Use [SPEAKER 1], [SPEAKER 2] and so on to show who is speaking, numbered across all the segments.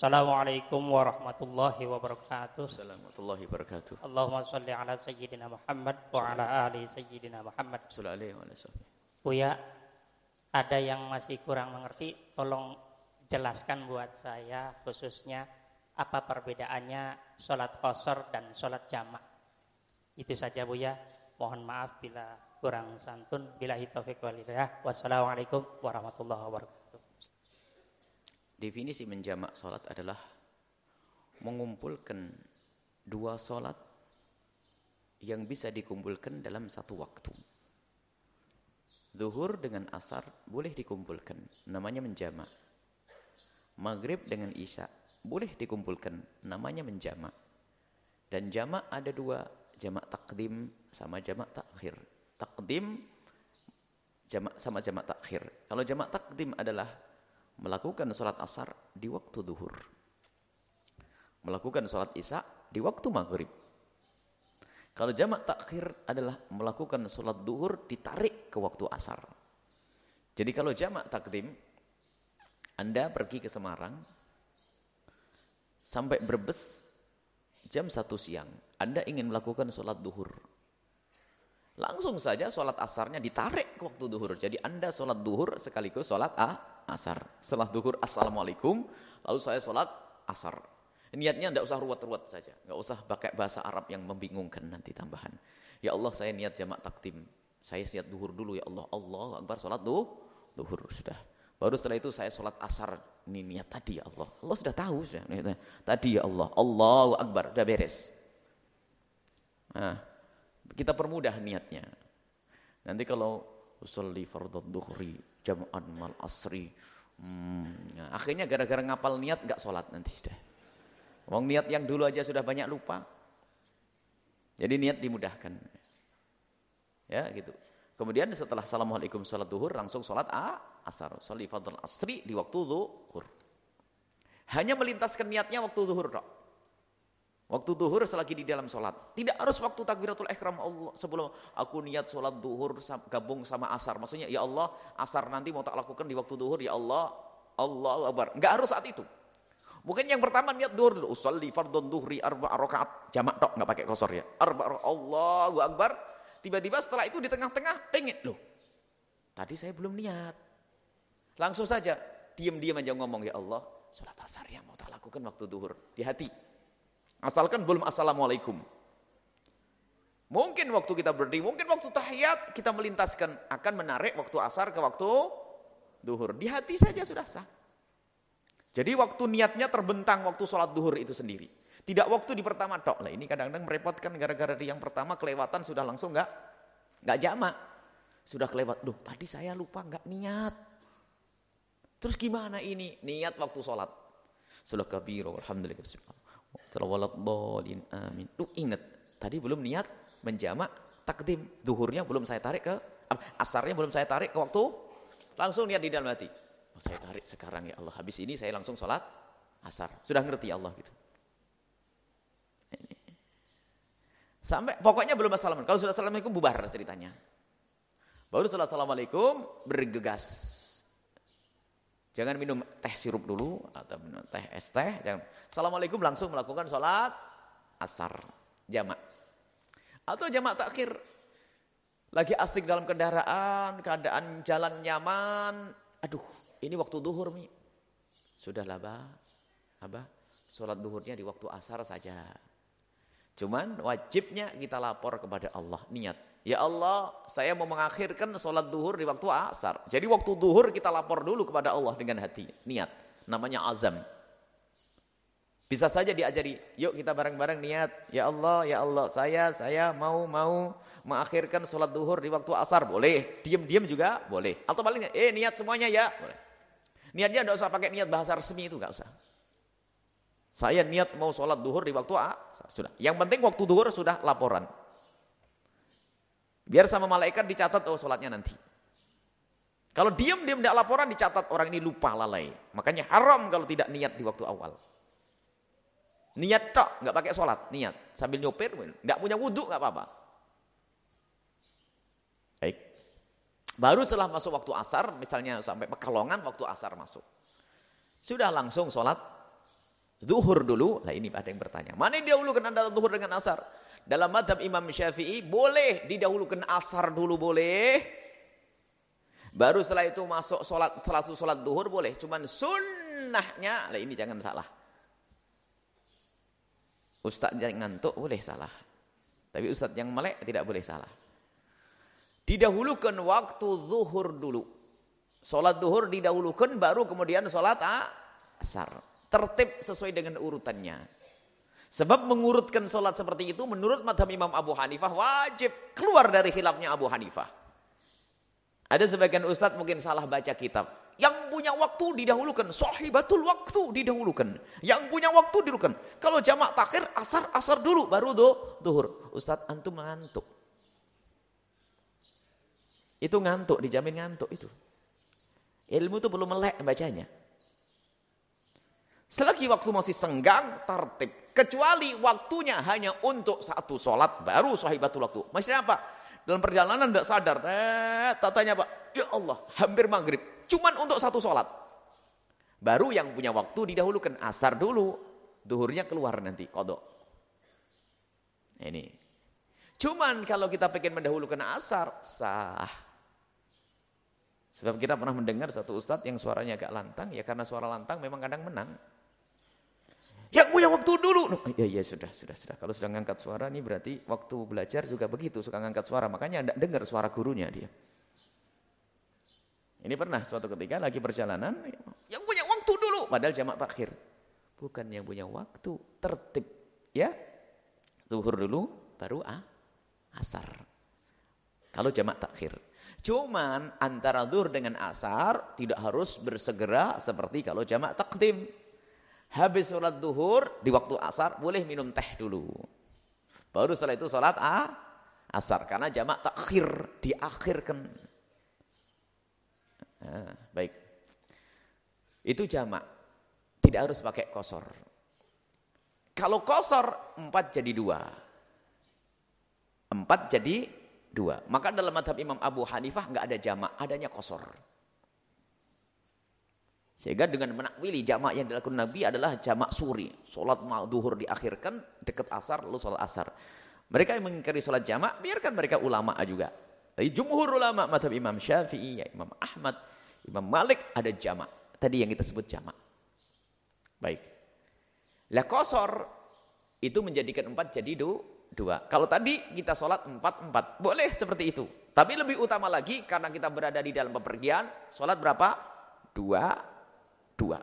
[SPEAKER 1] Assalamualaikum warahmatullahi wabarakatuh.
[SPEAKER 2] Assalamualaikum warahmatullahi wabarakatuh.
[SPEAKER 1] Allahumma salli ala sayyidina Muhammad wa ala ali sayyidina Muhammad.
[SPEAKER 2] Assalamualaikum warahmatullahi
[SPEAKER 1] Buya, ada yang masih kurang mengerti, tolong jelaskan buat saya khususnya apa perbedaannya sholat kosor dan sholat jamak. Itu saja Buya. Mohon maaf bila kurang santun. Bila hitaufiq walidayah. Wassalamualaikum warahmatullahi wabarakatuh.
[SPEAKER 2] Definisi menjamak sholat adalah mengumpulkan dua sholat yang bisa dikumpulkan dalam satu waktu. Zuhur dengan asar boleh dikumpulkan, namanya menjamak. Maghrib dengan isya boleh dikumpulkan, namanya menjamak. Dan jamak ada dua, jamak takdim sama jamak takhir. Takdim jamak sama jamak takhir. Kalau jamak takdim adalah melakukan sholat asar di waktu duhur. Melakukan sholat isya di waktu maghrib. Kalau jamak takhir adalah melakukan sholat duhur ditarik ke waktu asar. Jadi kalau jamak takdim, Anda pergi ke Semarang, sampai Brebes, jam satu siang, Anda ingin melakukan sholat duhur. Langsung saja sholat asarnya ditarik ke waktu duhur. Jadi Anda sholat duhur sekaligus sholat ah, asar. Setelah duhur, Assalamualaikum, lalu saya sholat asar. Niatnya tidak usah ruwet-ruwet saja. Tidak usah pakai bahasa Arab yang membingungkan nanti tambahan. Ya Allah saya niat jamak takdim. Saya niat duhur dulu ya Allah. Allah Akbar sholat duh, duhur sudah. Baru setelah itu saya sholat asar. Ini niat tadi ya Allah. Allah sudah tahu sudah. Tadi ya Allah. Allahu Akbar. Sudah beres. Nah, kita permudah niatnya. Nanti kalau usolli fardhu duhri jam'an mal asri. Hmm, nah, akhirnya gara-gara ngapal niat enggak sholat nanti sudah. Wong niat yang dulu aja sudah banyak lupa. Jadi niat dimudahkan. Ya gitu. Kemudian setelah Assalamualaikum salat duhur langsung sholat a, asar. Sholli fadl asri di waktu zuhur. Hanya melintaskan niatnya waktu zuhur dok. Waktu duhur selagi di dalam sholat. Tidak harus waktu takbiratul ihram Allah. Sebelum aku niat sholat duhur gabung sama asar. Maksudnya ya Allah asar nanti mau tak lakukan di waktu duhur. Ya Allah, Allah Akbar. Enggak harus saat itu. Mungkin yang pertama niat duhur dulu. Usalli fardun duhri arba rakaat. Jamak dok, nggak pakai kosor ya. Arba Allahu Akbar. Tiba-tiba setelah itu di tengah-tengah pengen loh. Tadi saya belum niat. Langsung saja diam-diam aja ngomong ya Allah, sholat asar yang mau tak lakukan waktu duhur di hati. Asalkan belum assalamualaikum. Mungkin waktu kita berdiri, mungkin waktu tahiyat kita melintaskan akan menarik waktu asar ke waktu duhur. Di hati saja sudah sah. Jadi waktu niatnya terbentang waktu sholat duhur itu sendiri. Tidak waktu di pertama dok. Lah ini kadang-kadang merepotkan gara-gara di yang pertama kelewatan sudah langsung enggak enggak jamak. Sudah kelewat. Duh, tadi saya lupa enggak niat. Terus gimana ini? Niat waktu sholat. Sudah kabiru alhamdulillah Terwalat dolin amin. Duh ingat, tadi belum niat menjamak takdim. Duhurnya belum saya tarik ke asarnya belum saya tarik ke waktu langsung niat di dalam hati. Oh, saya tarik sekarang ya Allah. Habis ini saya langsung sholat asar. Sudah ngerti Allah gitu. Sampai pokoknya belum assalamualaikum. Kalau sudah assalamualaikum bubar ceritanya. Baru setelah assalamualaikum bergegas. Jangan minum teh sirup dulu atau minum teh es teh. Jangan. Assalamualaikum langsung melakukan sholat asar jamak. Atau jamak takhir. Lagi asik dalam kendaraan, keadaan jalan nyaman. Aduh, ini waktu duhur mi. Sudahlah bah, abah, sholat duhurnya di waktu asar saja. Cuman wajibnya kita lapor kepada Allah niat. Ya Allah, saya mau mengakhirkan sholat duhur di waktu asar. Jadi waktu duhur kita lapor dulu kepada Allah dengan hati, niat. Namanya azam. Bisa saja diajari, yuk kita bareng-bareng niat. Ya Allah, ya Allah, saya saya mau mau mengakhirkan sholat duhur di waktu asar. Boleh, diam-diam juga boleh. Atau paling, eh niat semuanya ya. Boleh. Niatnya tidak usah pakai niat bahasa resmi itu, nggak usah. Saya niat mau sholat duhur di waktu asar. Sudah. Yang penting waktu duhur sudah laporan. Biar sama malaikat dicatat, oh sholatnya nanti. Kalau diam-diam tidak laporan dicatat orang ini lupa lalai. Makanya haram kalau tidak niat di waktu awal. Niat tok, nggak pakai sholat, niat. Sambil nyopir, nggak punya wudhu, nggak apa-apa. Baik. Baru setelah masuk waktu asar, misalnya sampai Pekalongan, waktu asar masuk. Sudah langsung sholat zuhur dulu. Lah ini ada yang bertanya. Mana yang didahulukan antara zuhur dengan asar? Dalam madhab Imam Syafi'i boleh didahulukan asar dulu boleh. Baru setelah itu masuk sholat, setelah sholat zuhur boleh. Cuman sunnahnya, lah ini jangan salah. Ustaz yang ngantuk boleh salah. Tapi ustaz yang melek tidak boleh salah. Didahulukan waktu zuhur dulu. Sholat zuhur didahulukan baru kemudian sholat asar. Tertib sesuai dengan urutannya. Sebab mengurutkan sholat seperti itu menurut madhab Imam Abu Hanifah wajib keluar dari khilafnya Abu Hanifah. Ada sebagian ustadz mungkin salah baca kitab. Yang punya waktu didahulukan. Sahibatul waktu didahulukan. Yang punya waktu didahulukan. Kalau jamak takhir, asar, asar dulu. Baru do, duhur. Ustadz antum ngantuk. Itu ngantuk, dijamin ngantuk itu. Ilmu itu belum melek bacanya. Selagi waktu masih senggang, tertib. Kecuali waktunya hanya untuk satu sholat, baru sahibatul waktu. Maksudnya apa? Dalam perjalanan tidak sadar. Eh, tatanya Pak, ya Allah, hampir maghrib. Cuman untuk satu sholat. Baru yang punya waktu didahulukan. Asar dulu, duhurnya keluar nanti, kodok. Ini. Cuman kalau kita pengen mendahulukan asar, sah. Sebab kita pernah mendengar satu ustadz yang suaranya agak lantang, ya karena suara lantang memang kadang menang. Yang punya waktu dulu. Ya ya sudah, sudah, sudah. Kalau sudah ngangkat suara nih berarti waktu belajar juga begitu, suka ngangkat suara. Makanya Anda dengar suara gurunya dia. Ini pernah suatu ketika lagi perjalanan, yang punya waktu dulu. Padahal jamak takhir. Bukan yang punya waktu, tertib. Ya, zuhur dulu, baru ah, asar. Kalau jamak takhir. Cuman antara zuhur dengan asar tidak harus bersegera seperti kalau jamak takdim. Habis sholat duhur, di waktu asar, boleh minum teh dulu. Baru setelah itu sholat ah, asar. Karena jamak takhir, diakhirkan. Nah, baik. Itu jamak. Tidak harus pakai kosor. Kalau kosor, empat jadi dua. Empat jadi dua. Maka dalam madhab Imam Abu Hanifah nggak ada jamak, adanya kosor. Sehingga dengan menakwili jamak yang dilakukan Nabi adalah jamak suri. Sholat duhur diakhirkan dekat asar lalu sholat asar. Mereka yang mengingkari sholat jamak, biarkan mereka ulama juga. Tapi jumhur ulama, madhab Imam Syafi'i, ya Imam Ahmad, Imam Malik ada jamak. Tadi yang kita sebut jamak. Baik. Lah kosor itu menjadikan empat jadi dua. Kalau tadi kita sholat empat, empat. Boleh seperti itu. Tapi lebih utama lagi karena kita berada di dalam pepergian, sholat berapa? Dua, dua.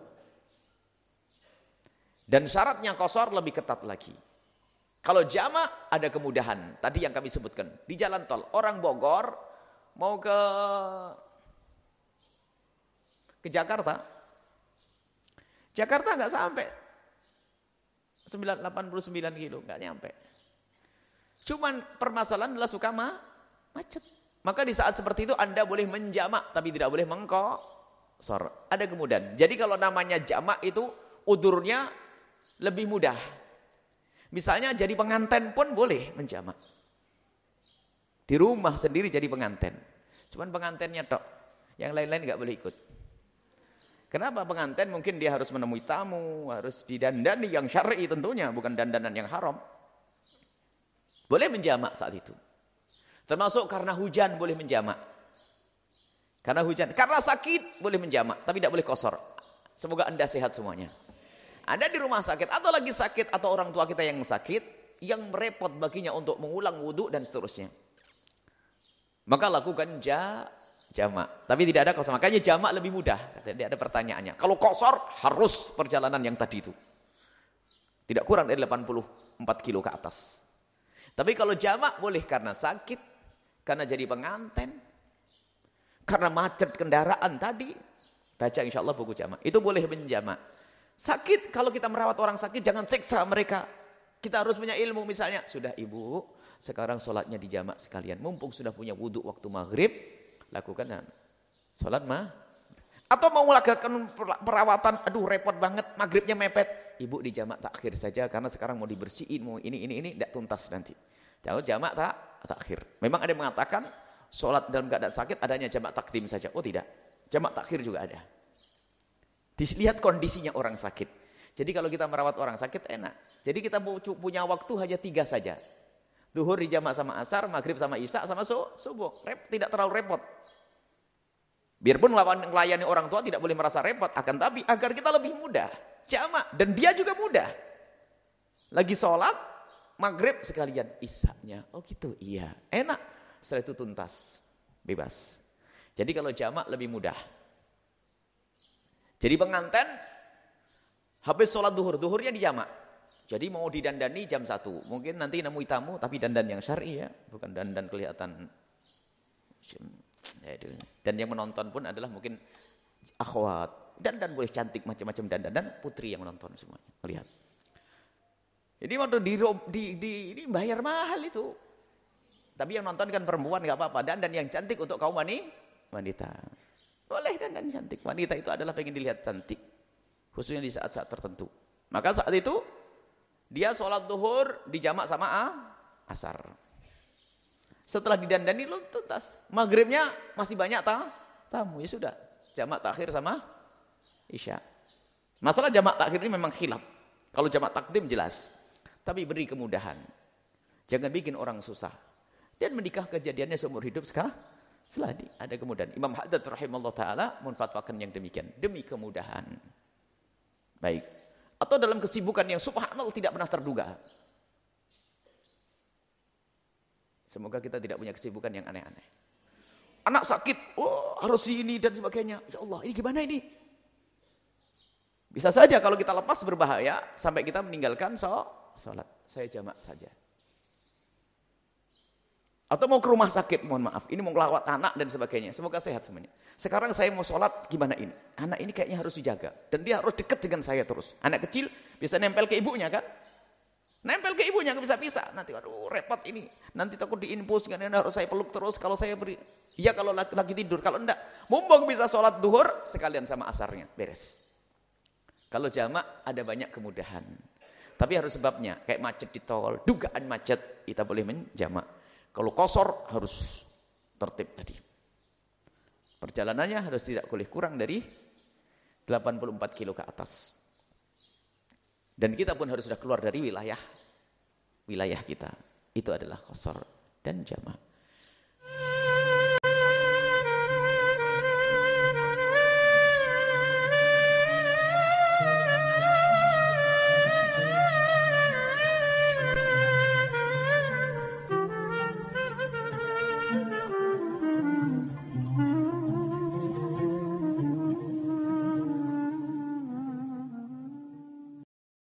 [SPEAKER 2] Dan syaratnya kosor lebih ketat lagi. Kalau jama ada kemudahan. Tadi yang kami sebutkan. Di jalan tol. Orang Bogor mau ke ke Jakarta. Jakarta nggak sampai. 89 kilo. nggak nyampe. Cuman permasalahan adalah suka ma macet. Maka di saat seperti itu Anda boleh menjamak. Tapi tidak boleh mengkok sor. Ada kemudian. Jadi kalau namanya jamak itu udurnya lebih mudah. Misalnya jadi pengantin pun boleh menjamak. Di rumah sendiri jadi pengantin. Cuman pengantinnya tok. Yang lain-lain nggak boleh ikut. Kenapa pengantin mungkin dia harus menemui tamu, harus didandani yang syar'i tentunya, bukan dandanan yang haram. Boleh menjamak saat itu. Termasuk karena hujan boleh menjamak. Karena hujan. Karena sakit boleh menjamak, tapi tidak boleh kosor. Semoga anda sehat semuanya. Anda di rumah sakit, atau lagi sakit, atau orang tua kita yang sakit, yang repot baginya untuk mengulang wudhu dan seterusnya. Maka lakukan ja, jamak. Tapi tidak ada kosor. Makanya jamak lebih mudah. Tidak ada pertanyaannya. Kalau kosor, harus perjalanan yang tadi itu. Tidak kurang dari 84 kilo ke atas. Tapi kalau jamak boleh karena sakit, karena jadi pengantin, karena macet kendaraan tadi. Baca insya Allah buku jamak. Itu boleh menjamak. Sakit, kalau kita merawat orang sakit, jangan seksa mereka. Kita harus punya ilmu misalnya. Sudah ibu, sekarang sholatnya di jamak sekalian. Mumpung sudah punya wudhu waktu maghrib, lakukan sholat mah. Atau mau melakukan perawatan, aduh repot banget, maghribnya mepet. Ibu di jamak takhir saja, karena sekarang mau dibersihin, mau ini, ini, ini, tidak tuntas nanti. Jangan jamak tak takhir. Memang ada yang mengatakan, Sholat dalam keadaan sakit adanya jamak takdim saja. Oh tidak. Jamak takhir juga ada. Dilihat kondisinya orang sakit. Jadi kalau kita merawat orang sakit enak. Jadi kita punya waktu hanya tiga saja. Duhur di jamak sama asar, maghrib sama isya sama subuh. Rep, tidak terlalu repot. Biarpun melayani orang tua tidak boleh merasa repot. Akan tapi agar kita lebih mudah. Jamak. Dan dia juga mudah. Lagi sholat, maghrib sekalian isaknya. Oh gitu, iya. Enak. Setelah itu tuntas. Bebas. Jadi kalau jamak lebih mudah. Jadi pengantin Habis sholat duhur, duhurnya di jamak. Jadi mau didandani jam satu. Mungkin nanti nemu tamu, tapi dandan yang syari ya. Bukan dandan kelihatan. Dan yang menonton pun adalah mungkin akhwat. Dandan boleh cantik macam-macam dandan. Dan putri yang menonton semuanya. Lihat. Jadi waktu di, di, di, ini bayar mahal itu. Tapi yang nonton kan perempuan nggak apa-apa. Dan yang cantik untuk kaum wanita. Boleh dan dan cantik. Wanita itu adalah pengen dilihat cantik khususnya di saat-saat tertentu. Maka saat itu dia sholat duhur dijamak sama A, asar. Setelah didandani lu tuntas. Maghribnya masih banyak ta, tamu ya sudah. Jamak takhir sama isya. Masalah jamak takhir ini memang khilaf. Kalau jamak takdim jelas. Tapi beri kemudahan. Jangan bikin orang susah. Dan menikah kejadiannya seumur hidup sekarang. Setelah ada kemudahan. Imam Haddad rahimahullah ta'ala menfatwakan yang demikian. Demi kemudahan. Baik. Atau dalam kesibukan yang subhanallah tidak pernah terduga. Semoga kita tidak punya kesibukan yang aneh-aneh. Anak sakit, oh harus ini dan sebagainya. Ya Allah, ini gimana ini? Bisa saja kalau kita lepas berbahaya sampai kita meninggalkan sholat. Saya jamak saja. Atau mau ke rumah sakit, mohon maaf. Ini mau ngelawat anak dan sebagainya. Semoga sehat semuanya. Sekarang saya mau sholat, gimana ini? Anak ini kayaknya harus dijaga. Dan dia harus dekat dengan saya terus. Anak kecil bisa nempel ke ibunya kan? Nempel ke ibunya, nggak bisa pisah. Nanti, aduh repot ini. Nanti takut diinfus, kan harus saya peluk terus. Kalau saya beri, iya kalau lagi, lagi tidur. Kalau enggak, mumpung bisa sholat duhur, sekalian sama asarnya. Beres. Kalau jamak, ada banyak kemudahan. Tapi harus sebabnya, kayak macet di tol, dugaan macet, kita boleh menjamak. Kalau kosor harus tertib tadi. Perjalanannya harus tidak boleh kurang dari 84 kilo ke atas. Dan kita pun harus sudah keluar dari wilayah wilayah kita. Itu adalah kosor dan jamaah.